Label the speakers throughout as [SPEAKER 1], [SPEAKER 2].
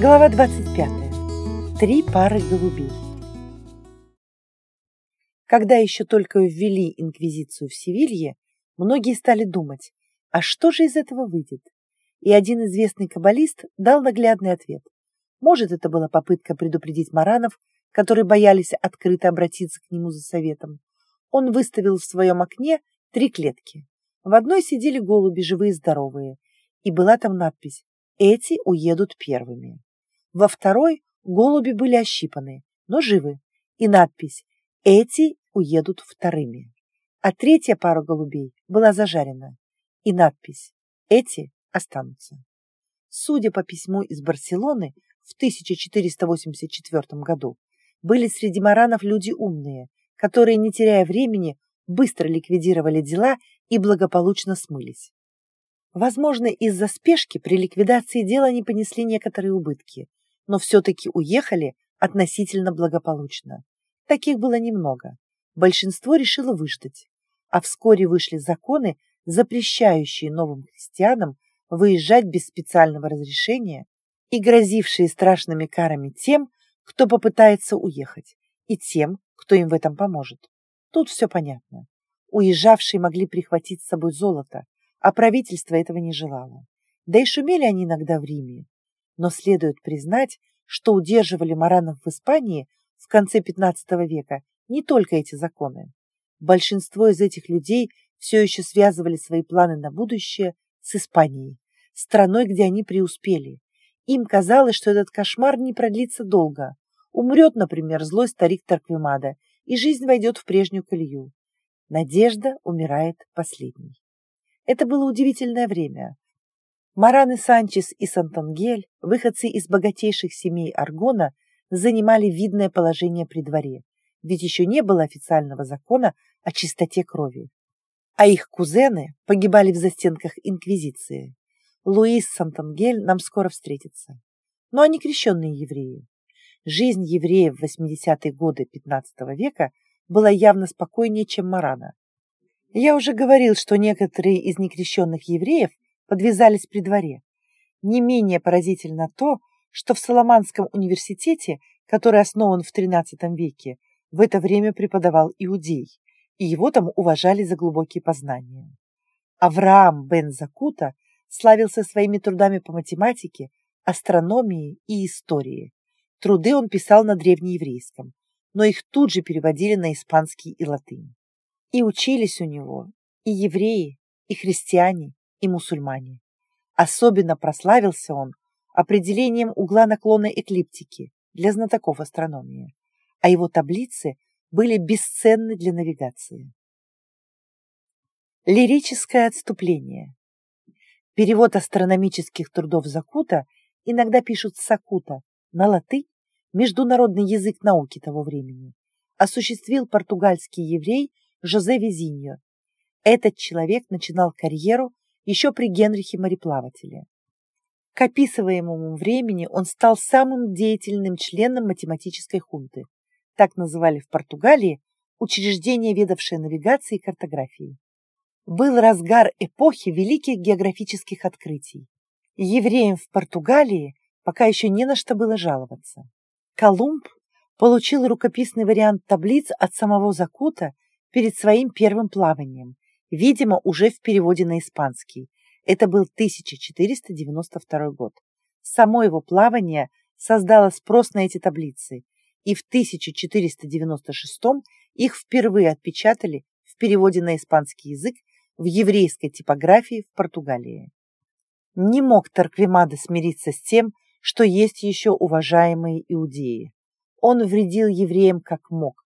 [SPEAKER 1] Глава 25. Три пары голубей. Когда еще только ввели инквизицию в Севилье, многие стали думать, а что же из этого выйдет? И один известный каббалист дал наглядный ответ. Может, это была попытка предупредить маранов, которые боялись открыто обратиться к нему за советом. Он выставил в своем окне три клетки. В одной сидели голуби, живые и здоровые, и была там надпись «Эти уедут первыми». Во второй голуби были ощипаны, но живы, и надпись «Эти уедут вторыми». А третья пара голубей была зажарена, и надпись «Эти останутся». Судя по письму из Барселоны в 1484 году, были среди маранов люди умные, которые, не теряя времени, быстро ликвидировали дела и благополучно смылись. Возможно, из-за спешки при ликвидации дела они понесли некоторые убытки, но все-таки уехали относительно благополучно. Таких было немного. Большинство решило выждать. А вскоре вышли законы, запрещающие новым христианам выезжать без специального разрешения и грозившие страшными карами тем, кто попытается уехать, и тем, кто им в этом поможет. Тут все понятно. Уезжавшие могли прихватить с собой золото, а правительство этого не желало. Да и шумели они иногда в Риме, но следует признать, что удерживали маранов в Испании в конце XV века не только эти законы. Большинство из этих людей все еще связывали свои планы на будущее с Испанией, страной, где они преуспели. Им казалось, что этот кошмар не продлится долго. Умрет, например, злой старик Тарквимада, и жизнь войдет в прежнюю колею. Надежда умирает последней. Это было удивительное время. Мараны Санчес и Сантангель, выходцы из богатейших семей Аргона, занимали видное положение при дворе, ведь еще не было официального закона о чистоте крови. А их кузены погибали в застенках Инквизиции. Луис Сантангель нам скоро встретится. Но они крещенные евреи. Жизнь евреев в 80-е годы XV века была явно спокойнее, чем Марана. Я уже говорил, что некоторые из некрещенных евреев подвязались при дворе. Не менее поразительно то, что в Соломанском университете, который основан в XIII веке, в это время преподавал иудей, и его там уважали за глубокие познания. Авраам бен Закута славился своими трудами по математике, астрономии и истории. Труды он писал на древнееврейском, но их тут же переводили на испанский и латынь. И учились у него и евреи, и христиане, и мусульмане. Особенно прославился он определением угла наклона эклиптики для знатоков астрономии, а его таблицы были бесценны для навигации. Лирическое отступление. Перевод астрономических трудов Закута иногда пишут Сакута на латынь, международный язык науки того времени, осуществил португальский еврей Жозе Визиньо. Этот человек начинал карьеру еще при Генрихе мореплавателе. К описываемому времени он стал самым деятельным членом математической хунты. Так называли в Португалии учреждение, ведавшее навигацией и картографией. Был разгар эпохи великих географических открытий. Евреям в Португалии пока еще не на что было жаловаться. Колумб получил рукописный вариант таблиц от самого Закута перед своим первым плаванием видимо, уже в переводе на испанский. Это был 1492 год. Само его плавание создало спрос на эти таблицы, и в 1496 их впервые отпечатали в переводе на испанский язык в еврейской типографии в Португалии. Не мог Тарквимада смириться с тем, что есть еще уважаемые иудеи. Он вредил евреям как мог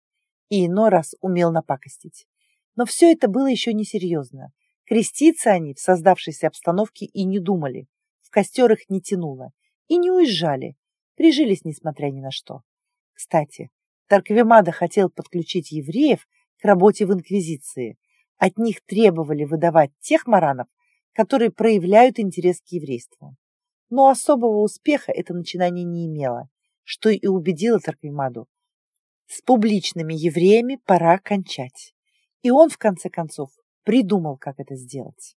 [SPEAKER 1] и иной раз умел напакостить. Но все это было еще несерьезно. Креститься они в создавшейся обстановке и не думали. В костер их не тянуло. И не уезжали. Прижились, несмотря ни на что. Кстати, Тарквемада хотел подключить евреев к работе в Инквизиции. От них требовали выдавать тех маранов, которые проявляют интерес к еврейству. Но особого успеха это начинание не имело, что и убедило Тарквемаду. С публичными евреями пора кончать. И он, в конце концов, придумал, как это сделать.